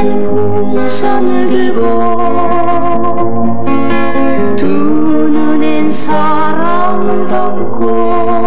풍선을 들고 두 눈엔 사랑 덮고